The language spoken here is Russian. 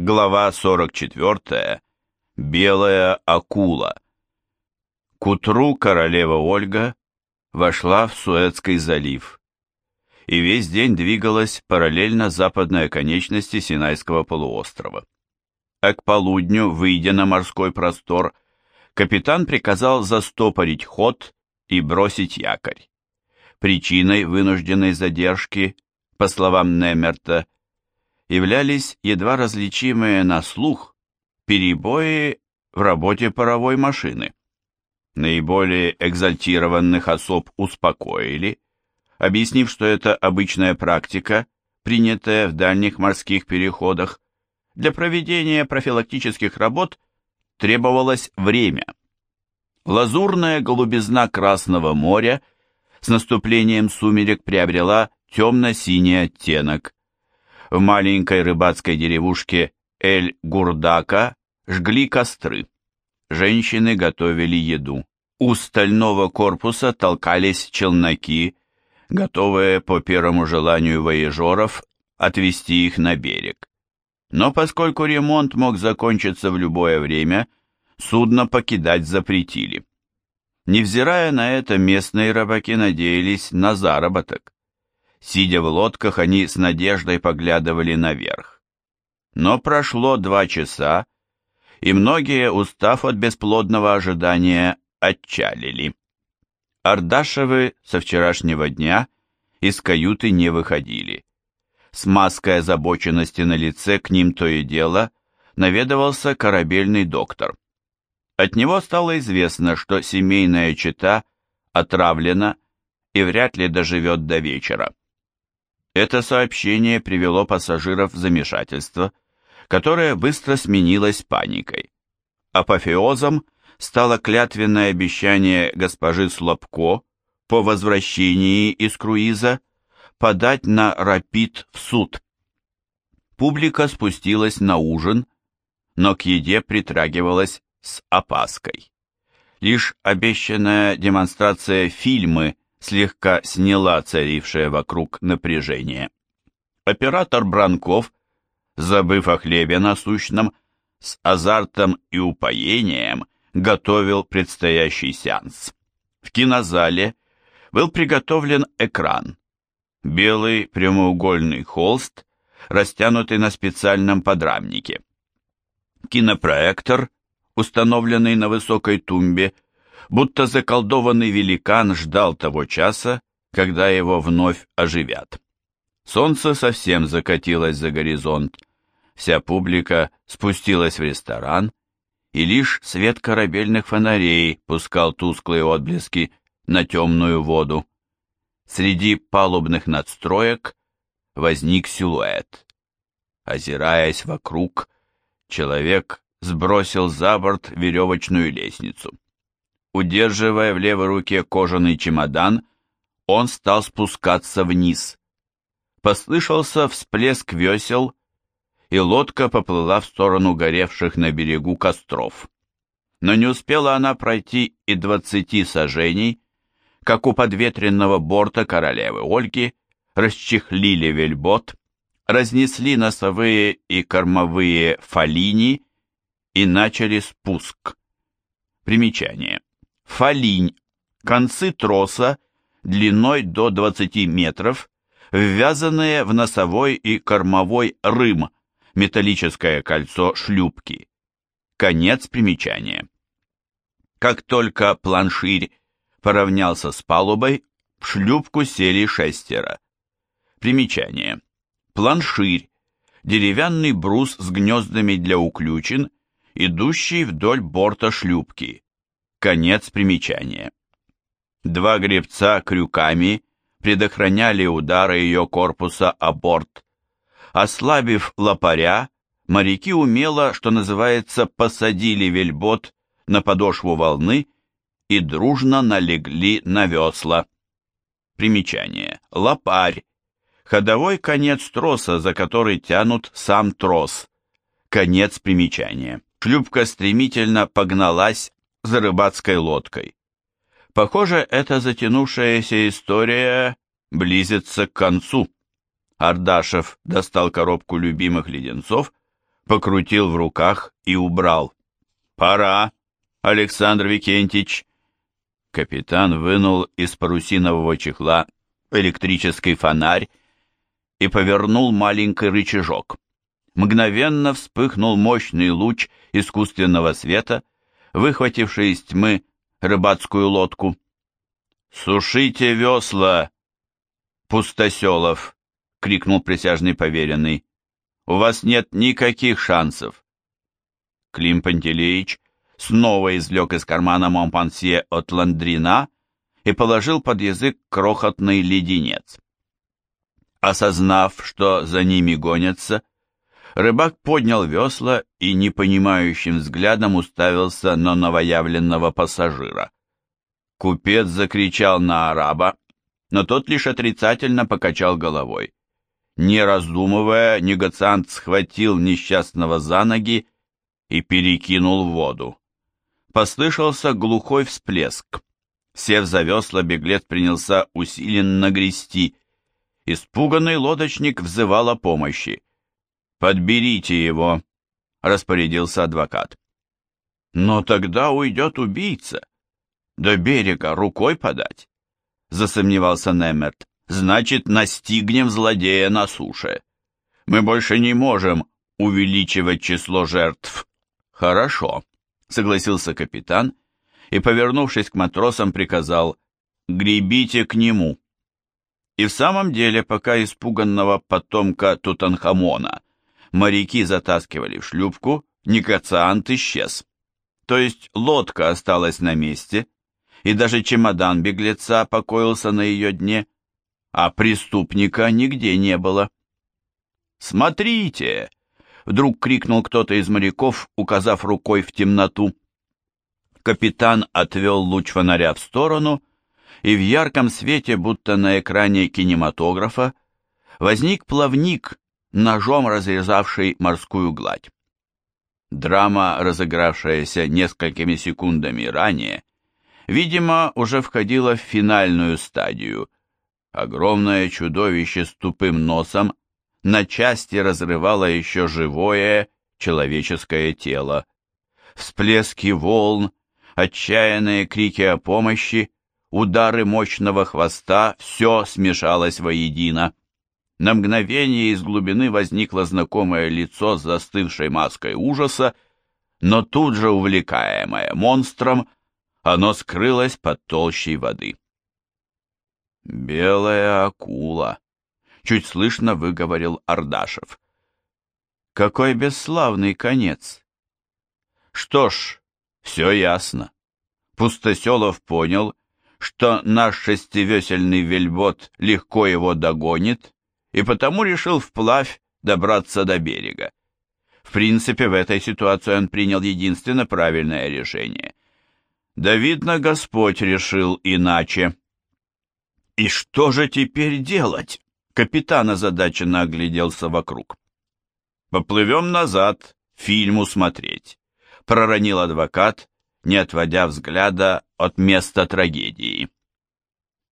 Глава 44. Белая акула. К утру королева Ольга вошла в Суэцкий залив и весь день двигалась параллельно западной оконечности Синайского полуострова. А к полудню, выйдя на морской простор, капитан приказал застопорить ход и бросить якорь. Причиной вынужденной задержки, по словам Немерта, являлись едва различимые на слух перебои в работе паровой машины. Наиболее экзальтированных особ успокоили, объяснив, что это обычная практика, принятая в дальних морских переходах. Для проведения профилактических работ требовалось время. Лазурная голубизна Красного моря с наступлением сумерек приобрела темно-синий оттенок, в маленькой рыбацкой деревушке Эль-Гурдака жгли костры. Женщины готовили еду. У стального корпуса толкались челноки, готовые по первому желанию воежоров отвезти их на берег. Но поскольку ремонт мог закончиться в любое время, судно покидать запретили. Невзирая на это, местные рыбаки надеялись на заработок. Сидя в лодках, они с надеждой поглядывали наверх. Но прошло два часа, и многие, устав от бесплодного ожидания, отчалили. Ардашевы со вчерашнего дня из каюты не выходили. С маской озабоченности на лице к ним то и дело наведывался корабельный доктор. От него стало известно, что семейная чета отравлена и вряд ли доживет до вечера. Это сообщение привело пассажиров в замешательство, которое быстро сменилось паникой. Апофеозом стало клятвенное обещание госпожи Слабко по возвращении из круиза подать на рапид в суд. Публика спустилась на ужин, но к еде притрагивалась с опаской. Лишь обещанная демонстрация фильмы слегка сняла царившее вокруг напряжение. Оператор Бранков, забыв о хлебе насущном, с азартом и упоением готовил предстоящий сеанс. В кинозале был приготовлен экран. Белый прямоугольный холст, растянутый на специальном подрамнике. Кинопроектор, установленный на высокой тумбе, будто заколдованный великан ждал того часа, когда его вновь оживят. Солнце совсем закатилось за горизонт, вся публика спустилась в ресторан, и лишь свет корабельных фонарей пускал тусклые отблески на темную воду. Среди палубных надстроек возник силуэт. Озираясь вокруг, человек сбросил за борт веревочную лестницу. Удерживая в левой руке кожаный чемодан, он стал спускаться вниз. Послышался всплеск весел, и лодка поплыла в сторону горевших на берегу костров. Но не успела она пройти и двадцати сажений, как у подветренного борта королевы Ольги расчехлили вельбот, разнесли носовые и кормовые фалини и начали спуск. Примечание. Фалинь. Концы троса длиной до 20 метров, ввязанные в носовой и кормовой рым, металлическое кольцо шлюпки. Конец примечания. Как только планширь поравнялся с палубой, в шлюпку сели шестеро. Примечание. Планширь. Деревянный брус с гнездами для уключен, идущий вдоль борта шлюпки. Конец примечания. Два гребца крюками предохраняли удары ее корпуса о борт. Ослабив лопаря, моряки умело, что называется, посадили вельбот на подошву волны и дружно налегли на весла. Примечание. Лопарь. Ходовой конец троса, за который тянут сам трос. Конец примечания. Шлюпка стремительно погналась за рыбацкой лодкой. Похоже, эта затянувшаяся история близится к концу. Ардашев достал коробку любимых леденцов, покрутил в руках и убрал. «Пора, Александр Викентич!» Капитан вынул из парусинового чехла электрический фонарь и повернул маленький рычажок. Мгновенно вспыхнул мощный луч искусственного света, выхвативший из тьмы рыбацкую лодку. «Сушите весла, Пустоселов!» — крикнул присяжный поверенный. «У вас нет никаких шансов!» Клим Пантелеич снова извлек из кармана Монпансье от Ландрина и положил под язык крохотный леденец. Осознав, что за ними гонятся, рыбак поднял весла и непонимающим взглядом уставился на новоявленного пассажира. Купец закричал на араба, но тот лишь отрицательно покачал головой. Не раздумывая, негациант схватил несчастного за ноги и перекинул в воду. Послышался глухой всплеск. Сев за весла, беглец принялся усиленно грести. Испуганный лодочник взывал о помощи. «Подберите его», — распорядился адвокат. «Но тогда уйдет убийца. До берега рукой подать», — засомневался Немерт. «Значит, настигнем злодея на суше. Мы больше не можем увеличивать число жертв». «Хорошо», — согласился капитан и, повернувшись к матросам, приказал «Гребите к нему». И в самом деле, пока испуганного потомка Тутанхамона моряки затаскивали в шлюпку, негациант исчез. То есть лодка осталась на месте, и даже чемодан беглеца покоился на ее дне, а преступника нигде не было. «Смотрите!» — вдруг крикнул кто-то из моряков, указав рукой в темноту. Капитан отвел луч фонаря в сторону, и в ярком свете, будто на экране кинематографа, возник плавник, ножом разрезавший морскую гладь. Драма, разыгравшаяся несколькими секундами ранее, видимо, уже входила в финальную стадию. Огромное чудовище с тупым носом на части разрывало еще живое человеческое тело. Всплески волн, отчаянные крики о помощи, удары мощного хвоста — все смешалось воедино. На мгновение из глубины возникло знакомое лицо с застывшей маской ужаса, но тут же, увлекаемое монстром, оно скрылось под толщей воды. «Белая акула», — чуть слышно выговорил Ардашев. «Какой бесславный конец!» «Что ж, все ясно. Пустоселов понял, что наш шестивесельный вельбот легко его догонит, и потому решил вплавь добраться до берега. В принципе, в этой ситуации он принял единственно правильное решение. Да, видно, Господь решил иначе. «И что же теперь делать?» Капитан озадаченно огляделся вокруг. «Поплывем назад, фильму смотреть», — проронил адвокат, не отводя взгляда от места трагедии.